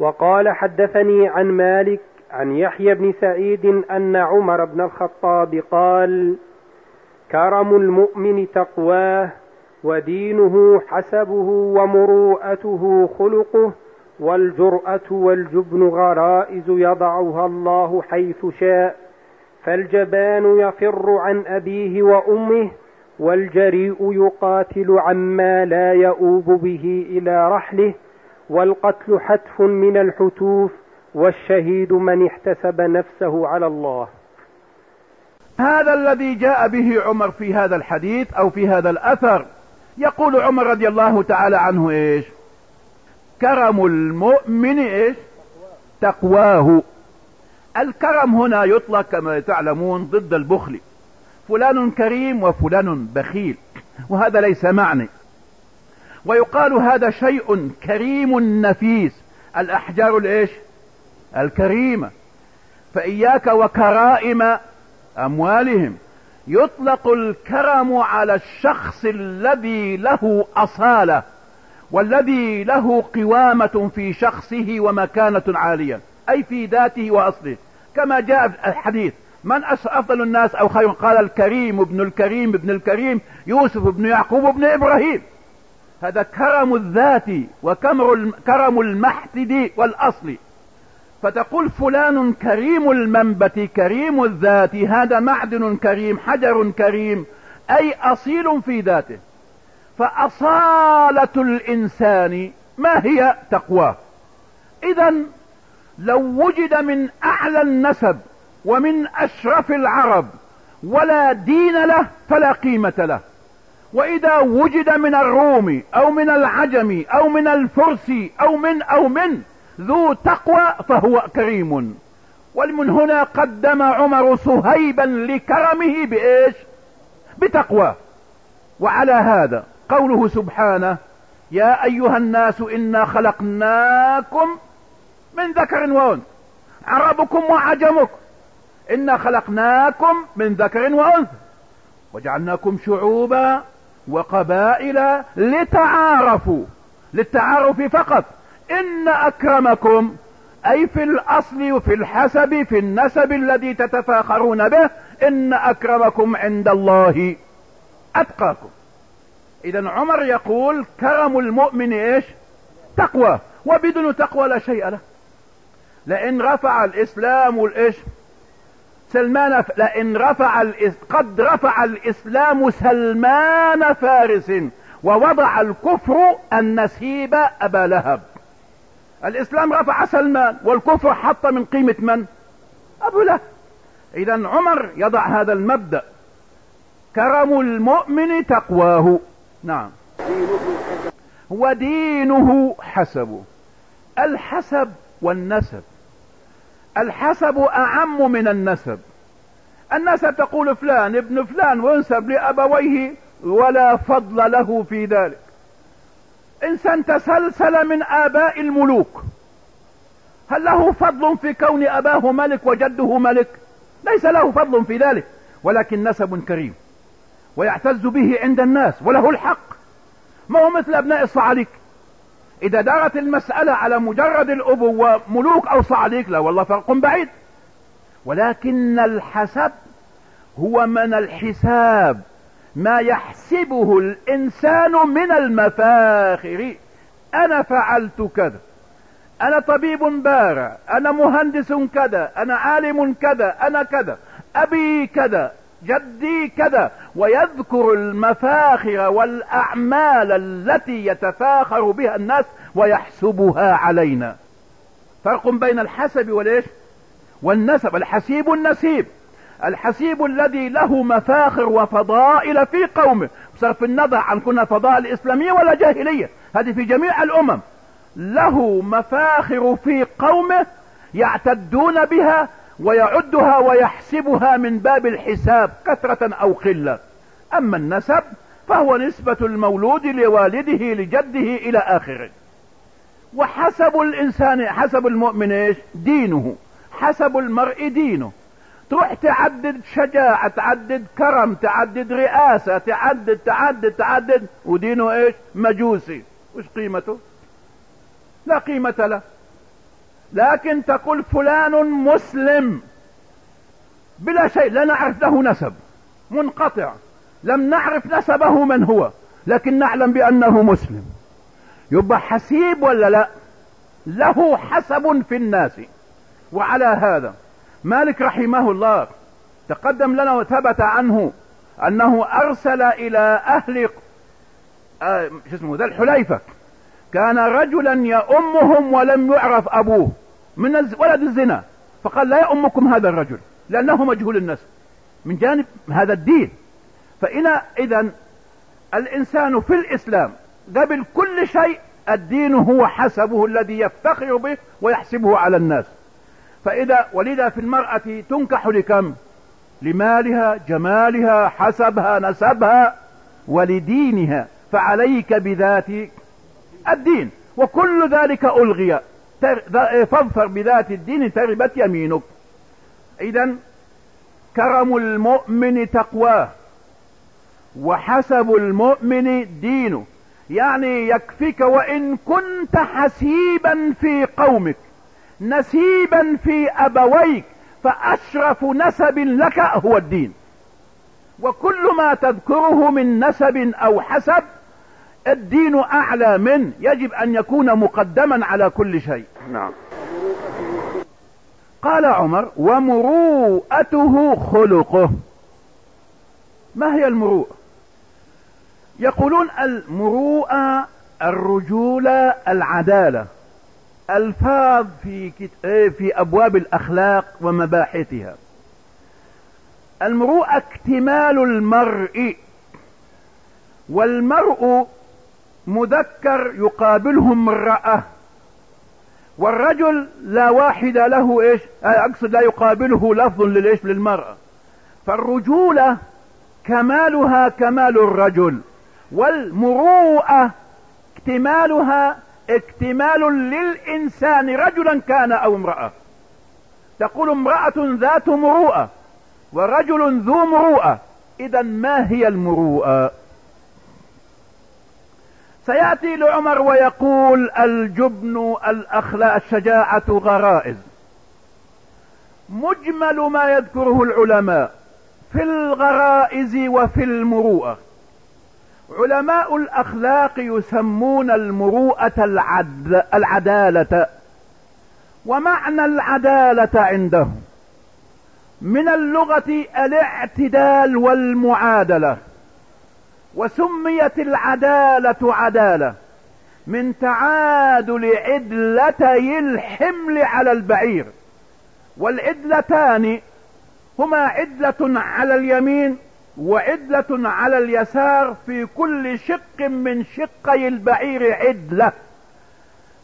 وقال حدثني عن مالك عن يحيى بن سعيد أن عمر بن الخطاب قال كرم المؤمن تقواه ودينه حسبه ومروءته خلقه والجرأة والجبن غرائز يضعها الله حيث شاء فالجبان يفر عن أبيه وأمه والجريء يقاتل عما لا يؤوب به إلى رحله والقتل حتف من الحتوف والشهيد من احتسب نفسه على الله. هذا الذي جاء به عمر في هذا الحديث أو في هذا الأثر. يقول عمر رضي الله تعالى عنه إيش؟ كرم المؤمن إيش؟ تقواه. الكرم هنا يطلق كما تعلمون ضد البخل. فلان كريم وفلان بخيل. وهذا ليس معني. ويقال هذا شيء كريم نفيس. الأحجار الإيش؟ الكريمة. فإياك وكرائم أموالهم. يطلق الكرم على الشخص الذي له أصالة والذي له قوامة في شخصه ومكانة عالية أي في ذاته وأصله. كما جاء في الحديث من أفضل الناس أو خير؟ قال الكريم ابن الكريم ابن الكريم يوسف ابن يعقوب ابن إبراهيم. هذا كرم الذات وكرم المحتد والأصل. فتقول فلان كريم المنبت كريم الذات هذا معدن كريم حجر كريم أي أصيل في ذاته. فأصالة الإنسان ما هي تقواه؟ اذا لو وجد من أعلى النسب ومن أشرف العرب ولا دين له فلا قيمة له. وإذا وجد من الروم أو من العجم أو من الفرس أو من أو من ذو تقوى فهو كريم. ومن هنا قدم عمر صهيبا لكرمه بإيش؟ بتقوى. وعلى هذا قوله سبحانه يا أيها الناس إنا خلقناكم من ذكر وأنثى عربكم وعجمكم. إنا خلقناكم من ذكر وأنثى وجعلناكم شعوبا وقبائل لتعارفوا للتعارف فقط. إن أكرمكم أي في الأصل وفي الحسب في النسب الذي تتفاخرون به إن أكرمكم عند الله أتقاكم. اذا عمر يقول كرم المؤمن إيش؟ تقوى. وبدون تقوى لا شيء له. لأن رفع الإسلام والايش سلمان لأن رفع. قد رفع الإسلام سلمان فارس ووضع الكفر النسيب أبا لهب. الإسلام رفع سلمان والكفر حط من قيمة من؟ أبو لهب. اذا عمر يضع هذا المبدأ. كرم المؤمن تقواه. نعم. ودينه حسبه. الحسب والنسب. الحسب أعم من النسب. النسب تقول فلان ابن فلان وينسب لأبويه ولا فضل له في ذلك. إنسان تسلسل من آباء الملوك. هل له فضل في كون أباه ملك وجده ملك؟ ليس له فضل في ذلك ولكن نسب كريم. ويعتز به عند الناس وله الحق. ما هو مثل أبناء الصعاليك. إذا دارت المسألة على مجرد الأبوة ملوك أو صعاليك لا والله فرق بعيد. ولكن الحسب هو من الحساب ما يحسبه الإنسان من المفاخر. أنا فعلت كذا أنا طبيب بارع أنا مهندس كذا أنا عالم كذا أنا كذا أبي كذا. جدي كذا ويذكر المفاخر والأعمال التي يتفاخر بها الناس ويحسبها علينا. فرق بين الحسب والايش والنسب. الحسيب النسيب. الحسيب الذي له مفاخر وفضائل في قومه. بصرف النظر عن كنا فضائل إسلامية ولا جاهلية. هذه في جميع الأمم. له مفاخر في قومه يعتدون بها ويعدها ويحسبها من باب الحساب كثرة أو قلة. أما النسب فهو نسبة المولود لوالده لجده إلى آخره. وحسب الإنسان حسب المؤمن إيش؟ دينه. حسب المرء دينه. تروح تعدد شجاعة تعدد كرم تعدد رئاسة تعدد تعدد تعدد ودينه إيش؟ مجوسي. وش قيمته؟ لا قيمة له. لكن تقول فلان مسلم. بلا شيء لا نعرف له نسب. منقطع. لم نعرف نسبه من هو لكن نعلم بأنه مسلم. يبقى حسيب ولا لا؟ له حسب في الناس. وعلى هذا مالك رحمه الله تقدم لنا وثبت عنه أنه أرسل إلى أهل آه شو اسمه ذا الحليفة. كان رجلا يأمهم ولم يعرف أبوه. من ولد الزنا. فقال لا يأمكم هذا الرجل لأنه مجهول النسب من جانب هذا الدين. فإن اذا الإنسان في الإسلام قبل كل شيء الدين هو حسبه الذي يفتخر به ويحسبه على الناس. فإذا ولذا في المرأة تنكح لكم؟ لمالها جمالها حسبها نسبها ولدينها. فعليك بذات الدين. وكل ذلك ألغي. فاظفر بذات الدين تربت يمينك. إذا كرم المؤمن تقواه وحسب المؤمن دينه. يعني يكفيك وإن كنت حسيبا في قومك نسيبا في أبويك فأشرف نسب لك هو الدين. وكل ما تذكره من نسب أو حسب الدين أعلى منه يجب أن يكون مقدما على كل شيء. نعم. قال عمر ومروءته خلقه. ما هي المروءة؟ يقولون المروءة الرجولة العدالة الفاظ في إيه، في أبواب الأخلاق ومباحثها. المروءة اكتمال المرء والمرء مذكر يقابله امرأة والرجل لا واحد له إيش؟ أقصد لا يقابله لفظ للإيش؟ للمرأة. فالرجولة كمالها كمال الرجل والمروءة اكتمالها اكتمال للإنسان رجلا كان أو امرأة. تقول امرأة ذات مروءة ورجل ذو مروءة إذا ما هي المروءة؟ سيأتي لعمر ويقول الجبن الأخلاق الشجاعة غرائز. مجمل ما يذكره العلماء في الغرائز وفي المروءة. علماء الأخلاق يسمون المروءة العدل العدالة ومعنى العدالة عندهم. من اللغة الاعتدال والمعادلة. وسميت العدالة عدالة من تعادل عدلتي الحمل على البعير. والعدلتان هما عدلة على اليمين وعدلة على اليسار في كل شق من شقي البعير عدلة.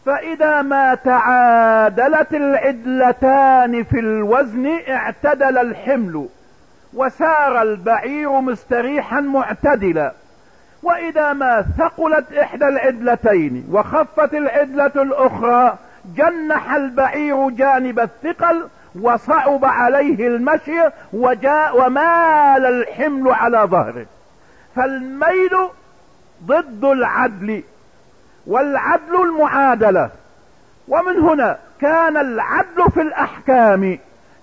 فإذا ما تعادلت العدلتان في الوزن اعتدل الحمل وسار البعير مستريحا معتدلا. وإذا ما ثقلت إحدى العدلتين وخفت العدلة الأخرى جنح البعير جانب الثقل وصعب عليه المشي وجاء ومال الحمل على ظهره. فالميل ضد العدل والعدل المعادلة. ومن هنا كان العدل في الأحكام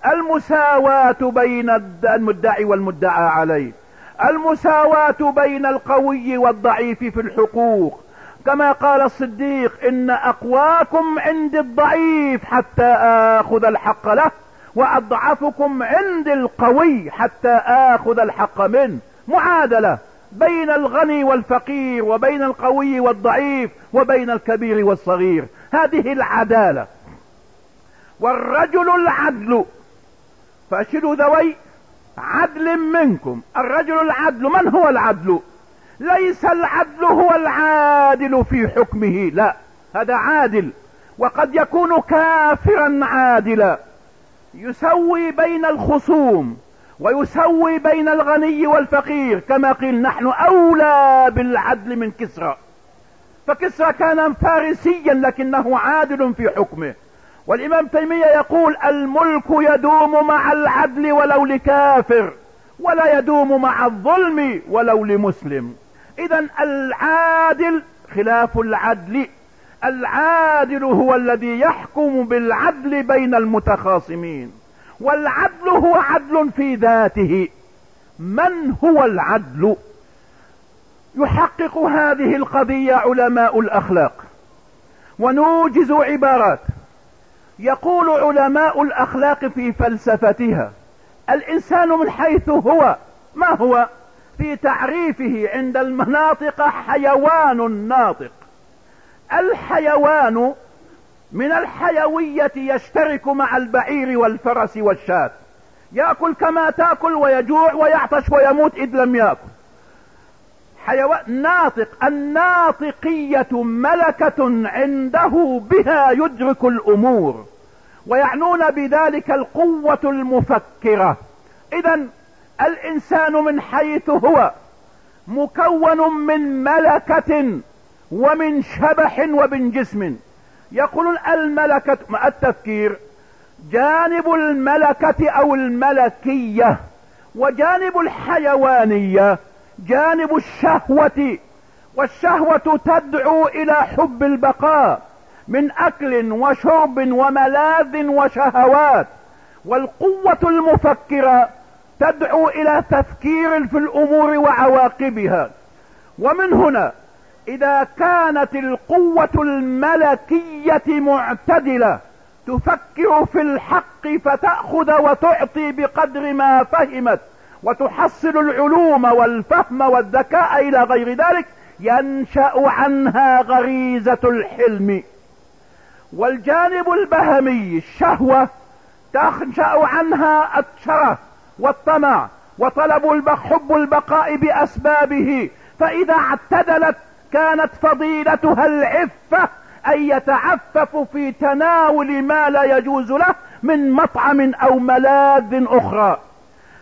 المساواة بين المدعي والمدعى عليه. المساواة بين القوي والضعيف في الحقوق. كما قال الصديق إن أقواكم عند الضعيف حتى آخذ الحق له وأضعفكم عند القوي حتى آخذ الحق منه. معادلة بين الغني والفقير وبين القوي والضعيف وبين الكبير والصغير. هذه العدالة. والرجل العدل فاشلوا ذوي عدل منكم. الرجل العدل من هو العدل؟ ليس العدل هو العادل في حكمه. لا هذا عادل. وقد يكون كافرا عادلا. يسوي بين الخصوم ويسوي بين الغني والفقير كما قيل نحن أولى بالعدل من كسرى. فكسرى كان فارسيا لكنه عادل في حكمه. والإمام تيمية يقول الملك يدوم مع العدل ولو لكافر ولا يدوم مع الظلم ولو لمسلم. اذا العادل خلاف العدل العادل هو الذي يحكم بالعدل بين المتخاصمين والعدل هو عدل في ذاته. من هو العدل؟ يحقق هذه القضية علماء الأخلاق ونوجز عبارات. يقول علماء الأخلاق في فلسفتها الإنسان من حيث هو ما هو؟ في تعريفه عند المناطق حيوان ناطق. الحيوان من الحيوية يشترك مع البعير والفرس والشاة. يأكل كما تأكل ويجوع ويعطش ويموت إذ لم يأكل. حيوان ناطق الناطقية ملكة عنده بها يدرك الأمور ويعنون بذلك القوة المفكرة. إذا الإنسان من حيث هو مكون من ملكة ومن شبح ومن جسم. يقولون الملكة مع التفكير؟ جانب الملكة أو الملكية وجانب الحيوانية جانب الشهوة والشهوة تدعو إلى حب البقاء من أكل وشرب وملاذ وشهوات والقوة المفكرة تدعو إلى تفكير في الأمور وعواقبها. ومن هنا إذا كانت القوة الملكية معتدلة تفكر في الحق فتأخذ وتعطي بقدر ما فهمت. وتحصل العلوم والفهم والذكاء إلى غير ذلك ينشأ عنها غريزة الحلم. والجانب البهمي الشهوة تنشأ عنها الشرف والطمع وطلب حب البقاء بأسبابه. فإذا اعتدلت كانت فضيلتها العفة ان يتعفف في تناول ما لا يجوز له من مطعم أو ملاذ أخرى.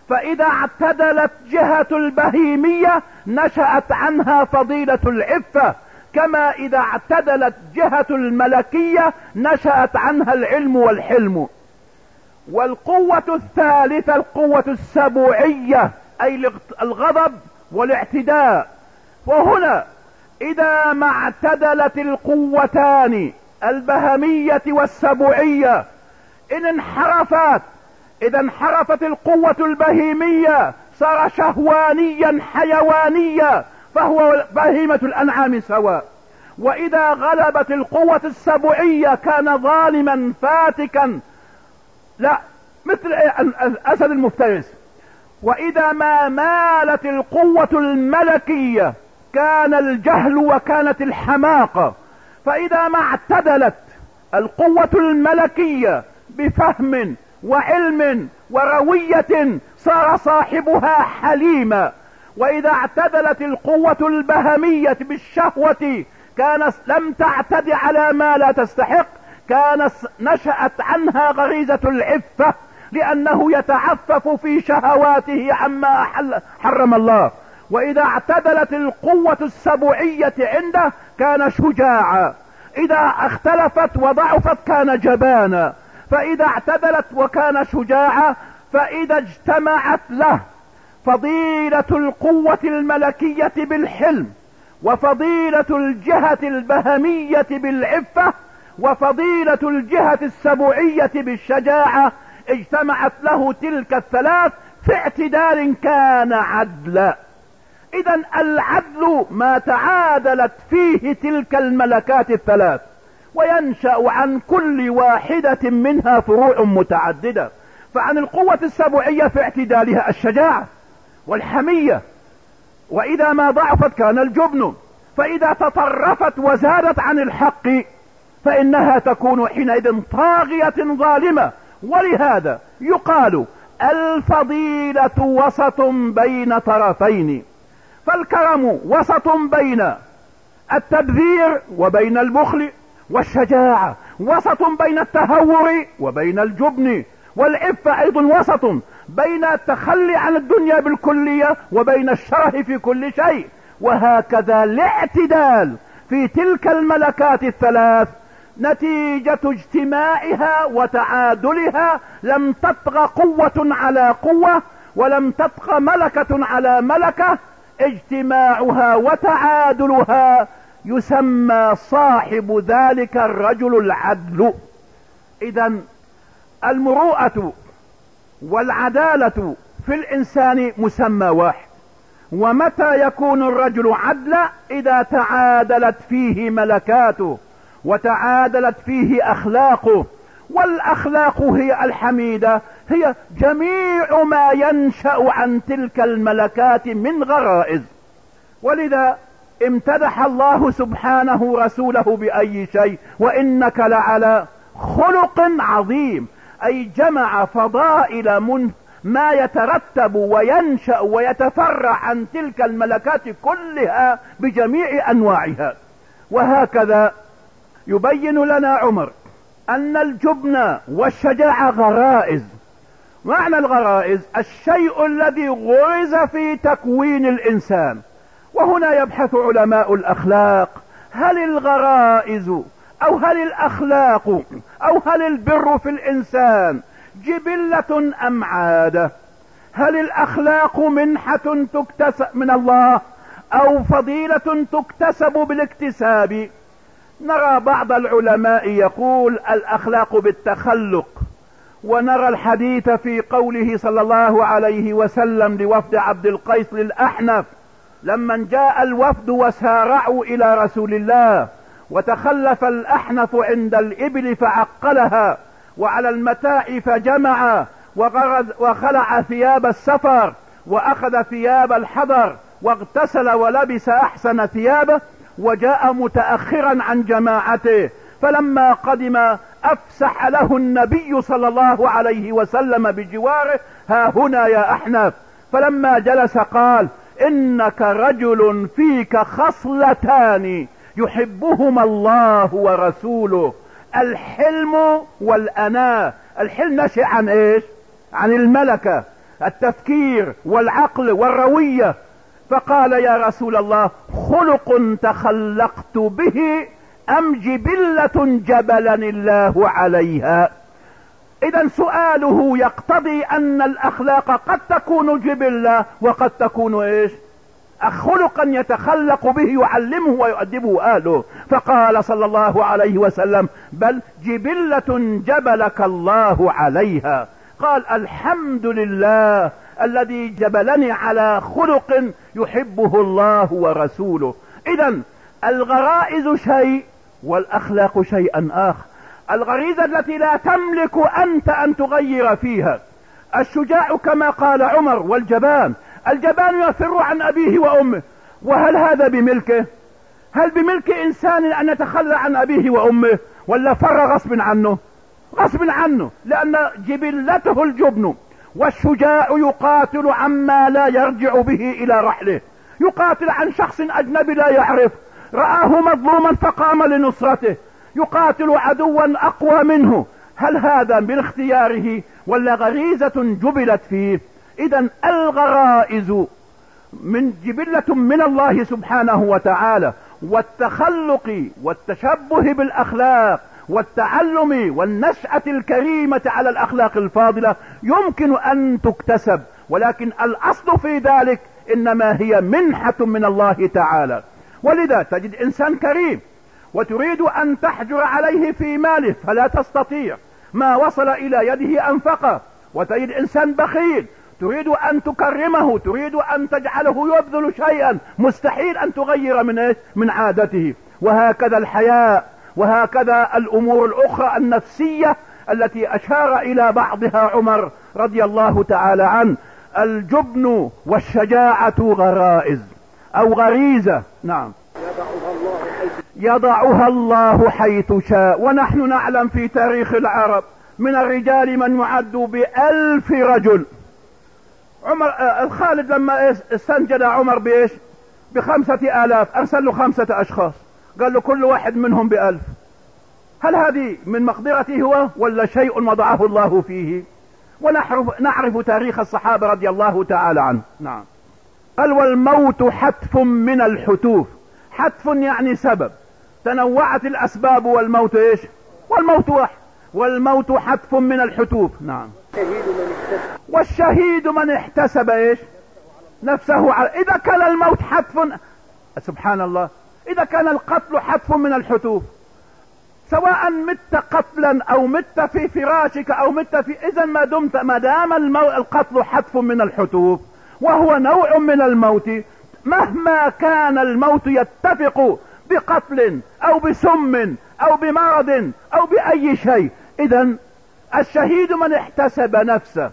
فإذا اعتدلت جهة البهيمية نشأت عنها فضيلة العفة كما إذا اعتدلت جهة الملكية نشأت عنها العلم والحلم. والقوة الثالثة القوة السبوعية أي الغضب والاعتداء. وهنا إذا ما اعتدلت القوتان البهمية والسبوعية إن انحرفت إذا انحرفت القوة البهيمية صار شهوانيا حيوانيا فهو بهيمة الأنعام سواء. وإذا غلبت القوة السبوعية كان ظالما فاتكا. لا مثل الاسد المفترس. وإذا ما مالت القوة الملكية كان الجهل وكانت الحماقة. فإذا ما اعتدلت القوة الملكية بفهم وعلم وروية صار صاحبها حليما. وإذا اعتدلت القوة البهمية بالشهوة كان لم تعتد على ما لا تستحق كان نشأت عنها غريزة العفة لأنه يتعفف في شهواته عما حرم الله. وإذا اعتدلت القوة السبوعية عنده كان شجاعا. إذا اختلفت وضعفت كان جبانا. فإذا اعتدلت وكان شجاعا فإذا اجتمعت له. فضيلة القوة الملكية بالحلم وفضيلة الجهة البهمية بالعفة وفضيلة الجهة السبوعية بالشجاعة. اجتمعت له تلك الثلاث في اعتدال كان عدلا. اذا العدل ما تعادلت فيه تلك الملكات الثلاث. وينشأ عن كل واحدة منها فروع متعددة. فعن القوة السبوعية في اعتدالها الشجاعة والحمية. وإذا ما ضعفت كان الجبن. فإذا تطرفت وزادت عن الحق فإنها تكون حينئذ طاغية ظالمة. ولهذا يقال الفضيلة وسط بين طرفين. فالكرم وسط بين التبذير وبين البخل. والشجاعة وسط بين التهور وبين الجبن والعفة أيضا وسط بين التخلي عن الدنيا بالكلية وبين الشره في كل شيء. وهكذا الاعتدال في تلك الملكات الثلاث نتيجة اجتماعها وتعادلها. لم تطغى قوة على قوة ولم تطغى ملكة على ملكة. اجتماعها وتعادلها يسمى صاحب ذلك الرجل العدل. اذا المروءة والعدالة في الإنسان مسمى واحد. ومتى يكون الرجل عدلا إذا تعادلت فيه ملكاته وتعادلت فيه أخلاقه. والأخلاق هي الحميدة هي جميع ما ينشأ عن تلك الملكات من غرائز. ولذا امتدح الله سبحانه رسوله بأي شيء وإنك لعلى خلق عظيم. أي جمع فضائل من ما يترتب وينشأ ويتفرع عن تلك الملكات كلها بجميع أنواعها. وهكذا يبين لنا عمر أن الجبن والشجاعة غرائز. معنى الغرائز الشيء الذي غرز في تكوين الإنسان. وهنا يبحث علماء الأخلاق هل الغرائز أو هل الأخلاق أو هل البر في الإنسان جبلة أم عادة؟ هل الأخلاق منحة تكتسب من الله أو فضيلة تكتسب بالاكتساب؟ نرى بعض العلماء يقول الأخلاق بالتخلق ونرى الحديث في قوله صلى الله عليه وسلم لوفد عبد القيس للأحنف لما جاء الوفد وسارعوا إلى رسول الله وتخلف الأحنف عند الإبل فعقلها وعلى المتاع فجمع وغرز وخلع ثياب السفر وأخذ ثياب الحضر واغتسل ولبس أحسن ثيابه وجاء متأخرا عن جماعته. فلما قدم أفسح له النبي صلى الله عليه وسلم بجواره ها هنا يا أحنف. فلما جلس قال إنك رجل فيك خصلتان يحبهما الله ورسوله. الحلم والاناة الحلم نشئ عن إيش؟ عن الملكة. التفكير والعقل والروية. فقال يا رسول الله خلق تخلقت به أم جبلة جبلني الله عليها؟ إذا سؤاله يقتضي أن الأخلاق قد تكون جبلة وقد تكون إيش؟ خلقا يتخلق به يعلمه ويؤدبه أهله. فقال صلى الله عليه وسلم بل جبلة جبلك الله عليها. قال الحمد لله الذي جبلني على خلق يحبه الله ورسوله. اذا الغرائز شيء والأخلاق شيئا آخر. الغريزة التي لا تملك أنت أن تغير فيها. الشجاع كما قال عمر والجبان. الجبان يفر عن أبيه وأمه. وهل هذا بملكه؟ هل بملك إنسان أن يتخلى عن أبيه وأمه؟ ولا فر غصب عنه؟ غصب عنه لأن جبلته الجبن. والشجاع يقاتل عما لا يرجع به إلى رحله. يقاتل عن شخص أجنبي لا يعرف. رآه مظلوما فقام لنصرته. يقاتل عدوا أقوى منه. هل هذا من اختياره ولا غريزة جبلت فيه؟ إذا الغرائز من جبلة من الله سبحانه وتعالى والتخلق والتشبه بالأخلاق والتعلم والنشأة الكريمة على الأخلاق الفاضلة يمكن أن تكتسب ولكن الأصل في ذلك إنما هي منحة من الله تعالى. ولذا تجد إنسان كريم وتريد أن تحجر عليه في ماله فلا تستطيع. ما وصل إلى يده انفقه وتجد إنسان بخيل. تريد أن تكرمه تريد أن تجعله يبذل شيئا. مستحيل أن تغير من إيش؟ من عادته. وهكذا الحياء. وهكذا الأمور الأخرى النفسية التي أشار إلى بعضها عمر رضي الله تعالى عنه. الجبن والشجاعة غرائز. أو غريزة. نعم. يضعها الله حيث شاء. ونحن نعلم في تاريخ العرب من الرجال من يعد بألف رجل. عمر آه، الخالد لما استنجد عمر بإيش؟ بخمسة آلاف. أرسل له خمسة أشخاص. قال له كل واحد منهم بألف. هل هذه من مقدرته هو ولا شيء وضعه الله فيه؟ ونعرف نعرف تاريخ الصحابة رضي الله تعالى عنه. نعم. قال والموت حتف من الحتوف. حتف يعني سبب. تنوعت الأسباب والموت إيش؟ والموت واحد. والموت حتف من الحتوف نعم. والشهيد من احتسب إيش؟ نفسه على إذا كان الموت حتف سبحان الله. إذا كان القتل حتف من الحتوف سواء مت قتلا أو مت في فراشك أو مت في اذا ما دمت ما دام المو... القتل حتف من الحتوف وهو نوع من الموت مهما كان الموت يتفق بقتل أو بسم أو بمرض أو بأي شيء. اذا الشهيد من احتسب نفسه.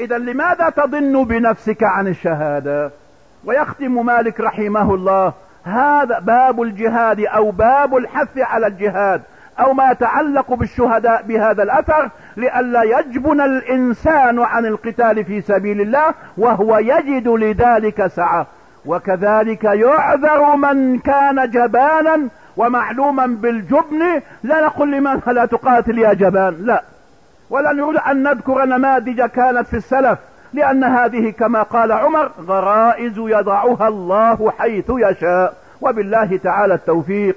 اذا لماذا تضن بنفسك عن الشهادة؟ ويختم مالك رحمه الله هذا باب الجهاد أو باب الحث على الجهاد أو ما يتعلق بالشهداء بهذا الأثر لئلا يجبن الإنسان عن القتال في سبيل الله وهو يجد لذلك سعة. وكذلك يعذر من كان جبانا ومعلوما بالجبن. لا نقول لمن لا تقاتل يا جبان لا. ولا نريد أن نذكر نماذج كانت في السلف لأن هذه كما قال عمر غرائز يضعها الله حيث يشاء. وبالله تعالى التوفيق.